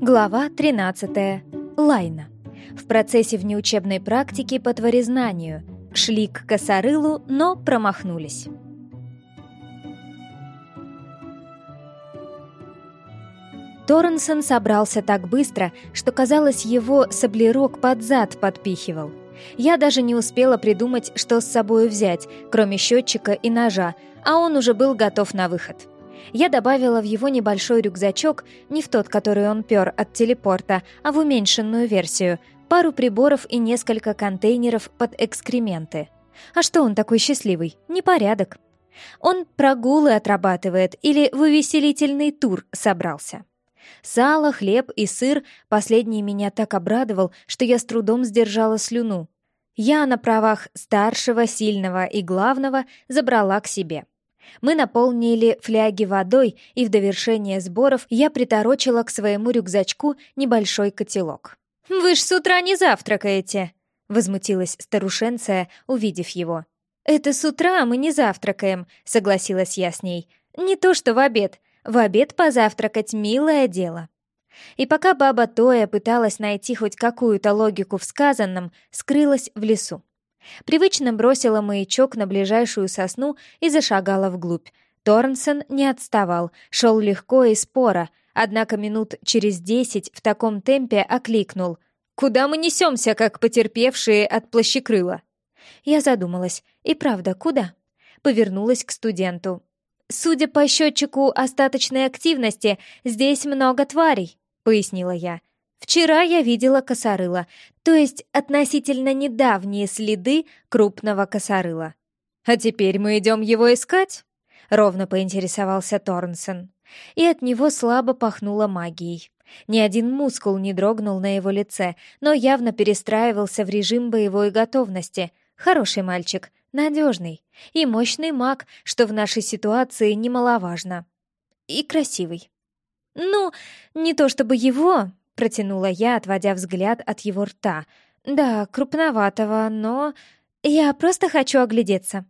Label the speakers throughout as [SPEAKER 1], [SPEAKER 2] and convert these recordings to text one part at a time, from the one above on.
[SPEAKER 1] Глава 13. Лайна. В процессе внеучебной практики по творезнанию шли к косорылу, но промахнулись. Торренсон собрался так быстро, что, казалось, его саблерок под зад подпихивал. Я даже не успела придумать, что с собой взять, кроме счетчика и ножа, а он уже был готов на выход. Я добавила в его небольшой рюкзачок, не в тот, который он пер от телепорта, а в уменьшенную версию, пару приборов и несколько контейнеров под экскременты. А что он такой счастливый? Непорядок. Он прогулы отрабатывает или в увеселительный тур собрался. Сало, хлеб и сыр последний меня так обрадовал, что я с трудом сдержала слюну. Я на правах старшего, сильного и главного забрала к себе. Мы наполнили фляги водой, и в довершение сборов я приторочила к своему рюкзачку небольшой котелок. «Вы ж с утра не завтракаете!» — возмутилась старушенция, увидев его. «Это с утра мы не завтракаем», — согласилась я с ней. «Не то что в обед. В обед позавтракать — милое дело. И пока баба Тоя пыталась найти хоть какую-то логику в сказанном, скрылась в лесу. Привычно бросила маячок на ближайшую сосну и зашагала вглубь. Торнсон не отставал, шел легко и споро, однако минут через десять в таком темпе окликнул. «Куда мы несемся, как потерпевшие от плащекрыла?» Я задумалась. И правда, куда? Повернулась к студенту. «Судя по счетчику остаточной активности, здесь много тварей», — пояснила я. «Вчера я видела косорыла, то есть относительно недавние следы крупного косорыла». «А теперь мы идем его искать?» — ровно поинтересовался Торнсон. И от него слабо пахнуло магией. Ни один мускул не дрогнул на его лице, но явно перестраивался в режим боевой готовности. Хороший мальчик, надежный и мощный маг, что в нашей ситуации немаловажно. И красивый. «Ну, не то чтобы его», — протянула я, отводя взгляд от его рта. «Да, крупноватого, но я просто хочу оглядеться».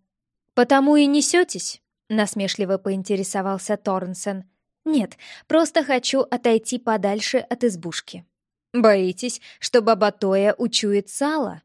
[SPEAKER 1] «Потому и несетесь?» — насмешливо поинтересовался Торнсон. «Нет, просто хочу отойти подальше от избушки». «Боитесь, что баба Тоя учует сало?»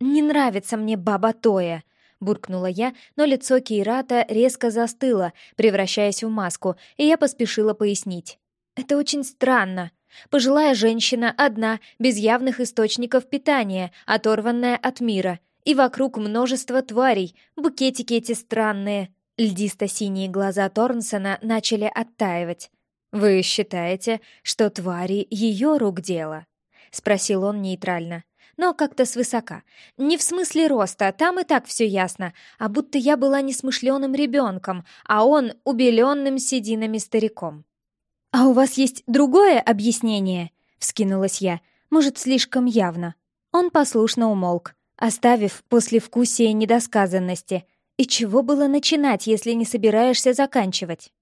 [SPEAKER 1] «Не нравится мне баба Тоя», буркнула я, но лицо Кейрата резко застыло, превращаясь в маску, и я поспешила пояснить. «Это очень странно. Пожилая женщина одна, без явных источников питания, оторванная от мира, и вокруг множество тварей, букетики эти странные». Льдисто-синие глаза Торнсона начали оттаивать. «Вы считаете, что твари — ее рук дело?» — спросил он нейтрально но как-то свысока. Не в смысле роста, там и так все ясно, а будто я была несмышленым ребенком, а он убеленным сединами стариком. «А у вас есть другое объяснение?» — вскинулась я. «Может, слишком явно?» Он послушно умолк, оставив послевкусие недосказанности. И чего было начинать, если не собираешься заканчивать?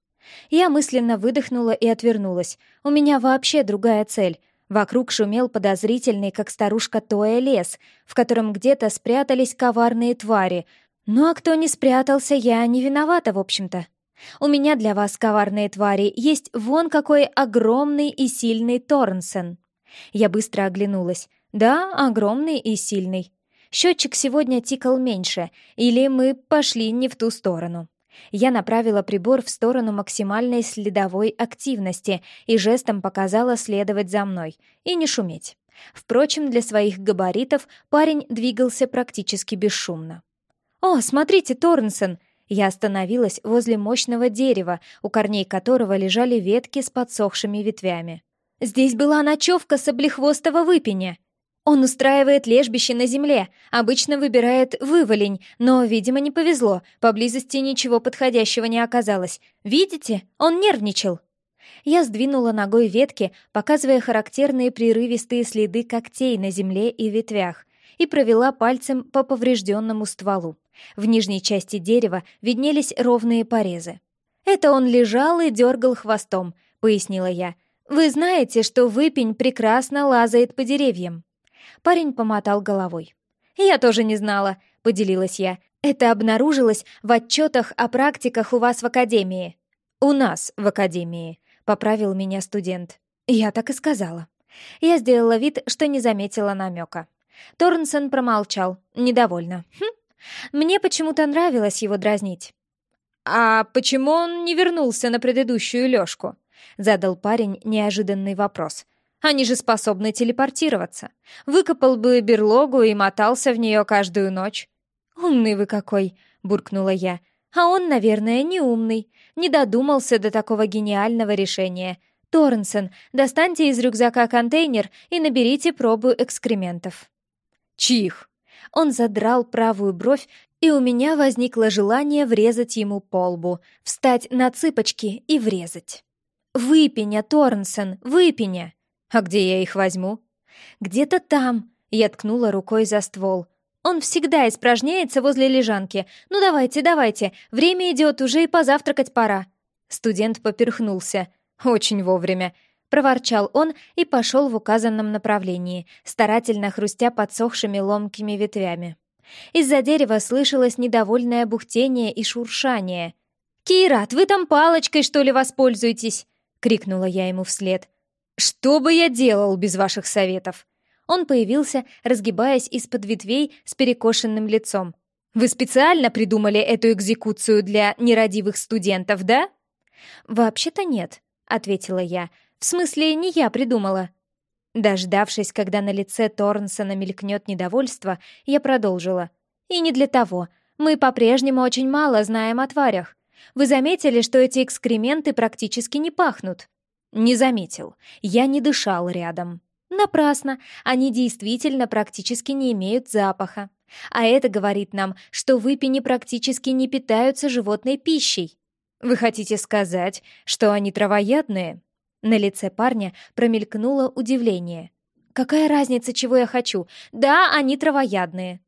[SPEAKER 1] Я мысленно выдохнула и отвернулась. У меня вообще другая цель — Вокруг шумел подозрительный, как старушка Тоя, лес, в котором где-то спрятались коварные твари. Ну а кто не спрятался, я не виновата, в общем-то. У меня для вас, коварные твари, есть вон какой огромный и сильный Торнсен. Я быстро оглянулась. Да, огромный и сильный. Счетчик сегодня тикал меньше, или мы пошли не в ту сторону. Я направила прибор в сторону максимальной следовой активности и жестом показала следовать за мной и не шуметь. Впрочем, для своих габаритов парень двигался практически бесшумно. «О, смотрите, Торнсон!» Я остановилась возле мощного дерева, у корней которого лежали ветки с подсохшими ветвями. «Здесь была ночевка саблехвостого выпеня!» Он устраивает лежбище на земле, обычно выбирает выволень, но, видимо, не повезло, поблизости ничего подходящего не оказалось. Видите, он нервничал. Я сдвинула ногой ветки, показывая характерные прерывистые следы когтей на земле и ветвях, и провела пальцем по поврежденному стволу. В нижней части дерева виднелись ровные порезы. «Это он лежал и дергал хвостом», — пояснила я. «Вы знаете, что выпень прекрасно лазает по деревьям». Парень помотал головой. «Я тоже не знала», — поделилась я. «Это обнаружилось в отчетах о практиках у вас в академии». «У нас в академии», — поправил меня студент. Я так и сказала. Я сделала вид, что не заметила намека. Торнсон промолчал, недовольно. Хм, мне почему-то нравилось его дразнить. «А почему он не вернулся на предыдущую лёжку?» — задал парень неожиданный вопрос. «Они же способны телепортироваться. Выкопал бы берлогу и мотался в нее каждую ночь». «Умный вы какой!» — буркнула я. «А он, наверное, не умный. Не додумался до такого гениального решения. Торренсон, достаньте из рюкзака контейнер и наберите пробу экскрементов».
[SPEAKER 2] «Чих!»
[SPEAKER 1] Он задрал правую бровь, и у меня возникло желание врезать ему по лбу, встать на цыпочки и врезать. «Выпеня, Торнсон, выпеня!» «А где я их возьму?» «Где-то там!» — я ткнула рукой за ствол. «Он всегда испражняется возле лежанки. Ну давайте, давайте, время идет, уже и позавтракать пора». Студент поперхнулся. «Очень вовремя проворчал он и пошел в указанном направлении, старательно хрустя подсохшими ломкими ветвями. Из-за дерева слышалось недовольное бухтение и шуршание. «Кират, вы там палочкой, что ли, воспользуетесь?» — крикнула я ему вслед. «Что бы я делал без ваших советов?» Он появился, разгибаясь из-под ветвей с перекошенным лицом. «Вы специально придумали эту экзекуцию для нерадивых студентов, да?» «Вообще-то нет», — ответила я, в смысле, не я придумала. Дождавшись, когда на лице Торнсона мелькнет недовольство, я продолжила. И не для того. Мы по-прежнему очень мало знаем о тварях. Вы заметили, что эти экскременты практически не пахнут? Не заметил. Я не дышал рядом. Напрасно. Они действительно практически не имеют запаха. А это говорит нам, что выпени практически не питаются животной пищей. Вы хотите сказать, что они травоядные? На лице парня промелькнуло удивление. «Какая разница, чего я хочу? Да, они травоядные».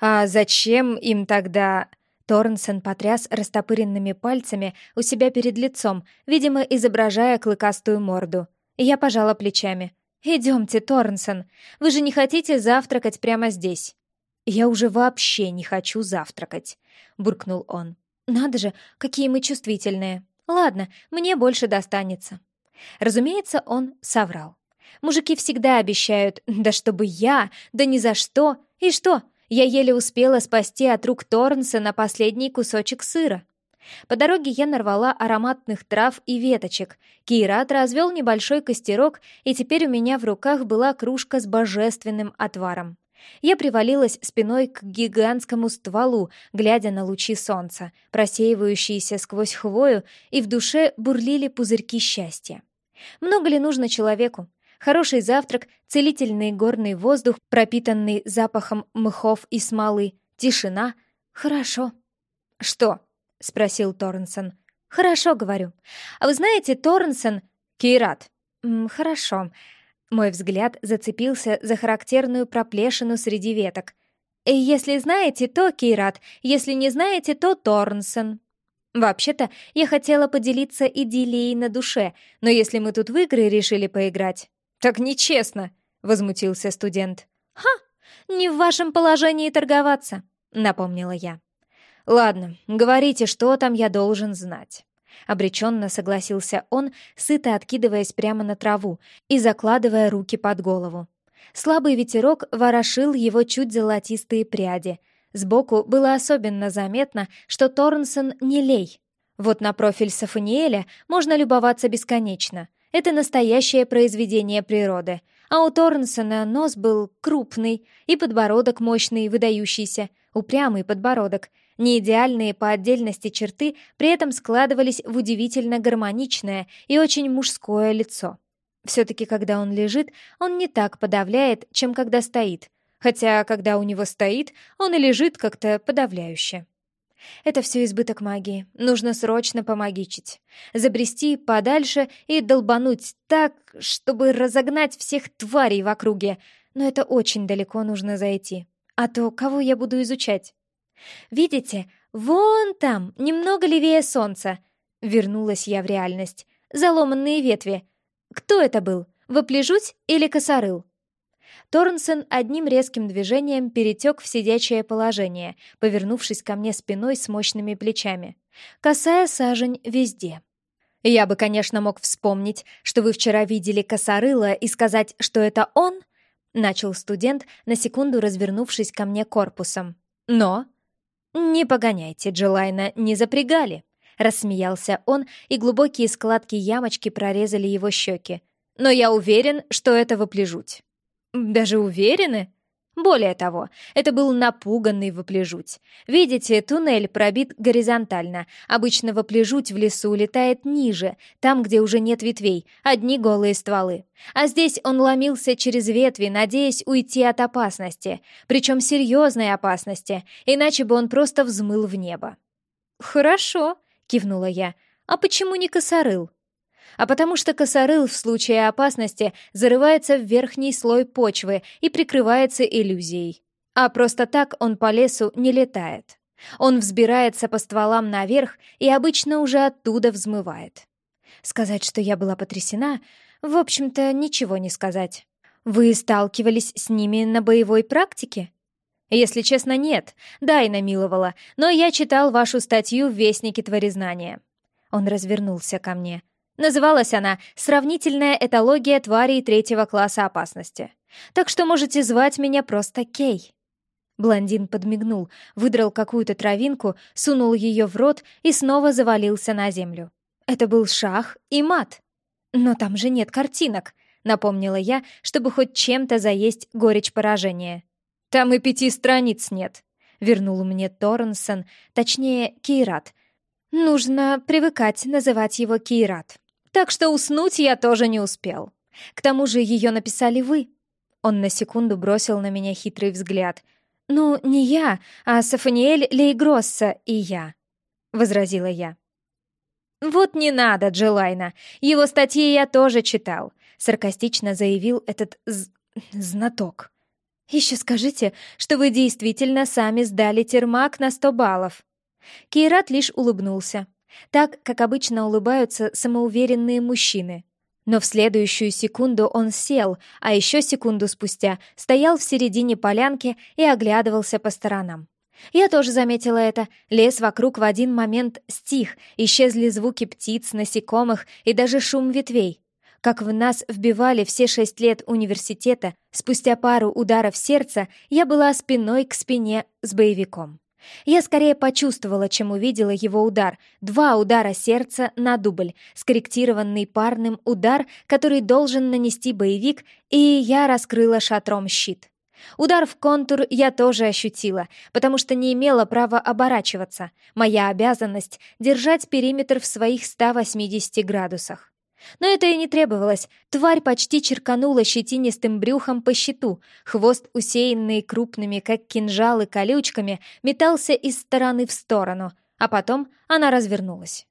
[SPEAKER 1] «А зачем им тогда...» Торнсон потряс растопыренными пальцами у себя перед лицом, видимо, изображая клыкастую морду. Я пожала плечами. «Идемте, Торнсон, вы же не хотите завтракать прямо здесь?» «Я уже вообще не хочу завтракать», — буркнул он. «Надо же, какие мы чувствительные. Ладно, мне больше достанется». Разумеется, он соврал. Мужики всегда обещают «да чтобы я, да ни за что». И что? Я еле успела спасти от рук Торнса на последний кусочек сыра. По дороге я нарвала ароматных трав и веточек. Кейрат развел небольшой костерок, и теперь у меня в руках была кружка с божественным отваром. Я привалилась спиной к гигантскому стволу, глядя на лучи солнца, просеивающиеся сквозь хвою, и в душе бурлили пузырьки счастья. Много ли нужно человеку? Хороший завтрак, целительный горный воздух, пропитанный запахом мхов и смолы, тишина. Хорошо. «Что?» — спросил Торнсон. «Хорошо, — говорю. А вы знаете, Торнсон...» «Кейрат». «Хорошо». Мой взгляд зацепился за характерную проплешину среди веток. «Если знаете, то Кейрат, если не знаете, то Торнсон». Вообще-то, я хотела поделиться идиллией на душе, но если мы тут в игры решили поиграть... Так нечестно, возмутился студент. Ха, не в вашем положении торговаться, напомнила я. Ладно, говорите, что там я должен знать. Обреченно согласился он, сыто откидываясь прямо на траву и закладывая руки под голову. Слабый ветерок ворошил его чуть золотистые пряди — Сбоку было особенно заметно, что Торнсон не лей. Вот на профиль Сафаниэля можно любоваться бесконечно. Это настоящее произведение природы. А у Торнсона нос был крупный, и подбородок мощный, выдающийся, упрямый подбородок. Не идеальные по отдельности черты при этом складывались в удивительно гармоничное и очень мужское лицо. Все-таки, когда он лежит, он не так подавляет, чем когда стоит. Хотя, когда у него стоит, он и лежит как-то подавляюще. Это все избыток магии. Нужно срочно помогичить. Забрести подальше и долбануть так, чтобы разогнать всех тварей в округе. Но это очень далеко нужно зайти. А то кого я буду изучать? Видите, вон там, немного левее солнца. Вернулась я в реальность. Заломанные ветви. Кто это был? Воплежуть или косорыл? Торнсон одним резким движением перетек в сидячее положение, повернувшись ко мне спиной с мощными плечами. Касая сажень везде. Я бы, конечно, мог вспомнить, что вы вчера видели косорыла и сказать, что это он, начал студент, на секунду развернувшись ко мне корпусом. Но не погоняйте, Джилайна, не запрягали. Рассмеялся он, и глубокие складки ямочки прорезали его щеки. «Но я уверен, что это воплежуть». «Даже уверены?» Более того, это был напуганный воплежуть. Видите, туннель пробит горизонтально. Обычно воплежуть в лесу летает ниже, там, где уже нет ветвей, одни голые стволы. А здесь он ломился через ветви, надеясь уйти от опасности, причем серьезной опасности, иначе бы он просто взмыл в небо. «Хорошо», — кивнула я. «А почему не косорыл?» А потому что косорыл в случае опасности зарывается в верхний слой почвы и прикрывается иллюзией. А просто так он по лесу не летает. Он взбирается по стволам наверх и обычно уже оттуда взмывает. Сказать, что я была потрясена, в общем-то, ничего не сказать. Вы сталкивались с ними на боевой практике? Если честно, нет. Да, и намиловала. Но я читал вашу статью в Вестнике Творезнания. Он развернулся ко мне. Называлась она «Сравнительная этология тварей третьего класса опасности». Так что можете звать меня просто Кей». Блондин подмигнул, выдрал какую-то травинку, сунул ее в рот и снова завалился на землю. Это был шах и мат. «Но там же нет картинок», — напомнила я, чтобы хоть чем-то заесть горечь поражения. «Там и пяти страниц нет», — вернул мне Торнсон, точнее, Кейрат. «Нужно привыкать называть его Кейрат». Так что уснуть я тоже не успел. К тому же ее написали вы. Он на секунду бросил на меня хитрый взгляд. «Ну, не я, а Сафаниэль Лейгросса и я», — возразила я. «Вот не надо, Джилайна. Его статьи я тоже читал», — саркастично заявил этот з... знаток. «Еще скажите, что вы действительно сами сдали термак на сто баллов». Кейрат лишь улыбнулся так, как обычно улыбаются самоуверенные мужчины. Но в следующую секунду он сел, а еще секунду спустя стоял в середине полянки и оглядывался по сторонам. Я тоже заметила это. Лес вокруг в один момент стих, исчезли звуки птиц, насекомых и даже шум ветвей. Как в нас вбивали все шесть лет университета, спустя пару ударов сердца я была спиной к спине с боевиком. Я скорее почувствовала, чем увидела его удар. Два удара сердца на дубль, скорректированный парным удар, который должен нанести боевик, и я раскрыла шатром щит. Удар в контур я тоже ощутила, потому что не имела права оборачиваться. Моя обязанность — держать периметр в своих 180 градусах. Но это и не требовалось. Тварь почти черканула щетинистым брюхом по щиту. Хвост, усеянный крупными, как кинжалы, колючками, метался из стороны в сторону. А потом она развернулась.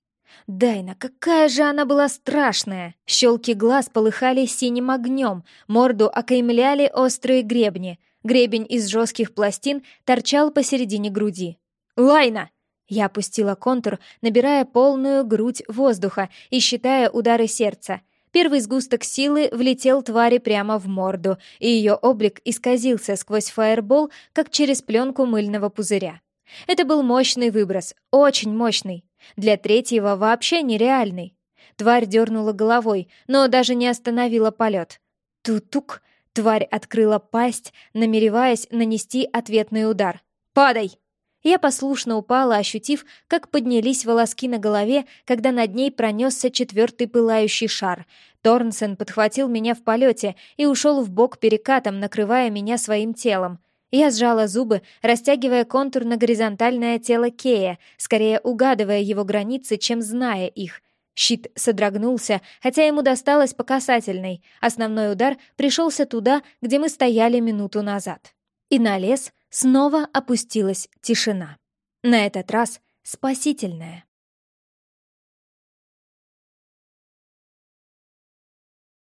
[SPEAKER 1] Дайна, какая же она была страшная! Щелки глаз полыхали синим огнем, морду окаймляли острые гребни. Гребень из жестких пластин торчал посередине груди. «Лайна!» Я опустила контур, набирая полную грудь воздуха и считая удары сердца. Первый сгусток силы влетел твари прямо в морду, и ее облик исказился сквозь фаербол, как через пленку мыльного пузыря. Это был мощный выброс, очень мощный. Для третьего вообще нереальный. Тварь дернула головой, но даже не остановила полет. Тутук! Тварь открыла пасть, намереваясь нанести ответный удар. «Падай!» Я послушно упала, ощутив, как поднялись волоски на голове, когда над ней пронесся четвертый пылающий шар. Торнсен подхватил меня в полете и ушел в бок перекатом, накрывая меня своим телом. Я сжала зубы, растягивая контур на горизонтальное тело Кея, скорее угадывая его границы, чем зная их. Щит содрогнулся, хотя ему досталось по касательной. Основной удар пришелся туда, где мы стояли минуту назад. И на лес — Снова опустилась тишина. На этот раз спасительная.